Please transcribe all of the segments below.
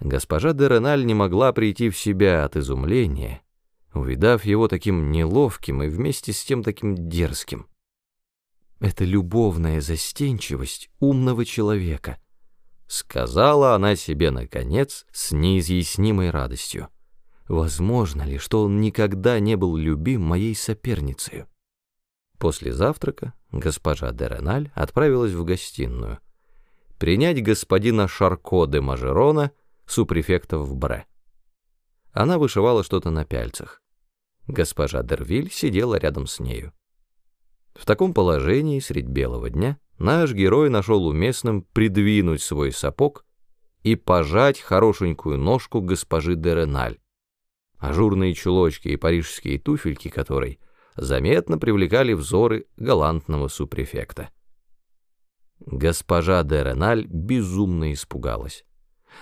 Госпожа де Реналь не могла прийти в себя от изумления, увидав его таким неловким и вместе с тем таким дерзким. «Это любовная застенчивость умного человека», — сказала она себе, наконец, с неизъяснимой радостью. «Возможно ли, что он никогда не был любим моей соперницей?» После завтрака госпожа де Реналь отправилась в гостиную принять господина Шарко де Мажерона, супрефекта в Бре. Она вышивала что-то на пяльцах. Госпожа Дервиль сидела рядом с нею. В таком положении, средь белого дня, наш герой нашел уместным придвинуть свой сапог и пожать хорошенькую ножку госпожи Дереналь, ажурные чулочки и парижские туфельки которой заметно привлекали взоры галантного супрефекта. Госпожа Дереналь безумно испугалась.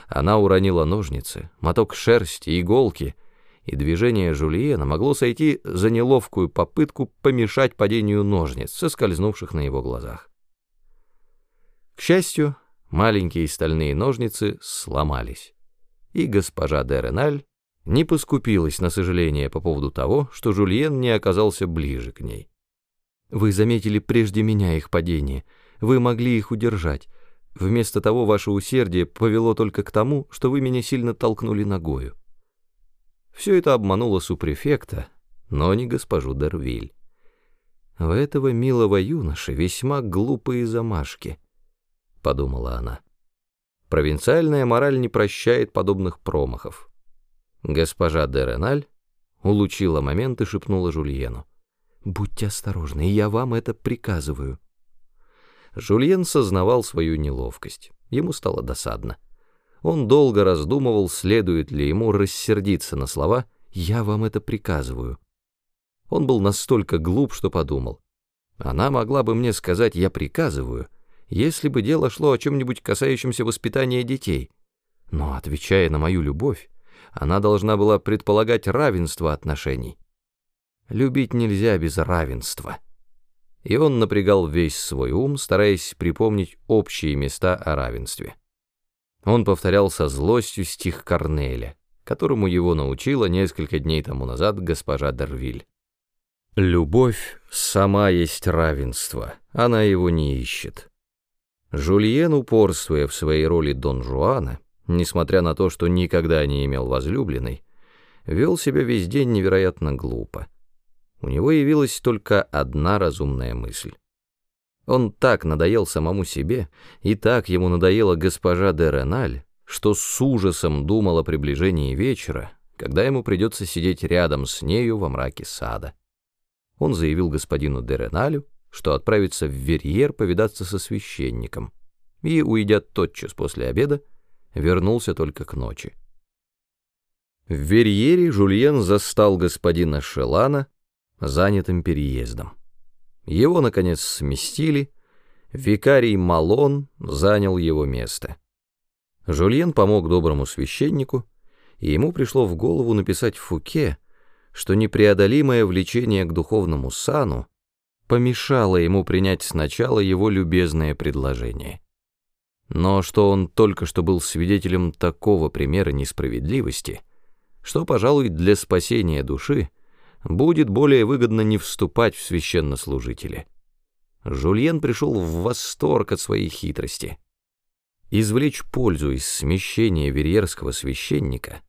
Она уронила ножницы, моток шерсти, иголки, и движение Жульена могло сойти за неловкую попытку помешать падению ножниц, соскользнувших на его глазах. К счастью, маленькие стальные ножницы сломались, и госпожа де Реналь не поскупилась на сожаление по поводу того, что Жульен не оказался ближе к ней. «Вы заметили прежде меня их падение, вы могли их удержать, Вместо того ваше усердие повело только к тому, что вы меня сильно толкнули ногою. Все это обмануло супрефекта, но не госпожу Дервиль. В этого милого юноши весьма глупые замашки, — подумала она. Провинциальная мораль не прощает подобных промахов. Госпожа Дереналь улучила момент и шепнула Жульену. «Будьте осторожны, я вам это приказываю». Жульен сознавал свою неловкость. Ему стало досадно. Он долго раздумывал, следует ли ему рассердиться на слова «я вам это приказываю». Он был настолько глуп, что подумал. Она могла бы мне сказать «я приказываю», если бы дело шло о чем-нибудь касающемся воспитания детей. Но, отвечая на мою любовь, она должна была предполагать равенство отношений. Любить нельзя без равенства и он напрягал весь свой ум, стараясь припомнить общие места о равенстве. Он повторял со злостью стих Корнеля, которому его научила несколько дней тому назад госпожа Дервиль. «Любовь сама есть равенство, она его не ищет». Жульен, упорствуя в своей роли Дон Жуана, несмотря на то, что никогда не имел возлюбленной, вел себя весь день невероятно глупо у него явилась только одна разумная мысль. Он так надоел самому себе, и так ему надоела госпожа де Реналь, что с ужасом думал о приближении вечера, когда ему придется сидеть рядом с нею во мраке сада. Он заявил господину де Реналю, что отправится в Верьер повидаться со священником, и, уйдя тотчас после обеда, вернулся только к ночи. В Верьере Жульен застал господина Шелана, занятым переездом. Его, наконец, сместили, викарий Малон занял его место. Жульен помог доброму священнику, и ему пришло в голову написать Фуке, что непреодолимое влечение к духовному сану помешало ему принять сначала его любезное предложение. Но что он только что был свидетелем такого примера несправедливости, что, пожалуй, для спасения души будет более выгодно не вступать в священнослужители. Жульен пришел в восторг от своей хитрости. Извлечь пользу из смещения верьерского священника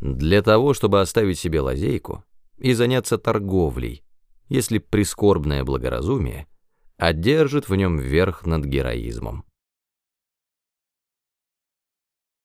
для того, чтобы оставить себе лазейку и заняться торговлей, если прискорбное благоразумие одержит в нем верх над героизмом.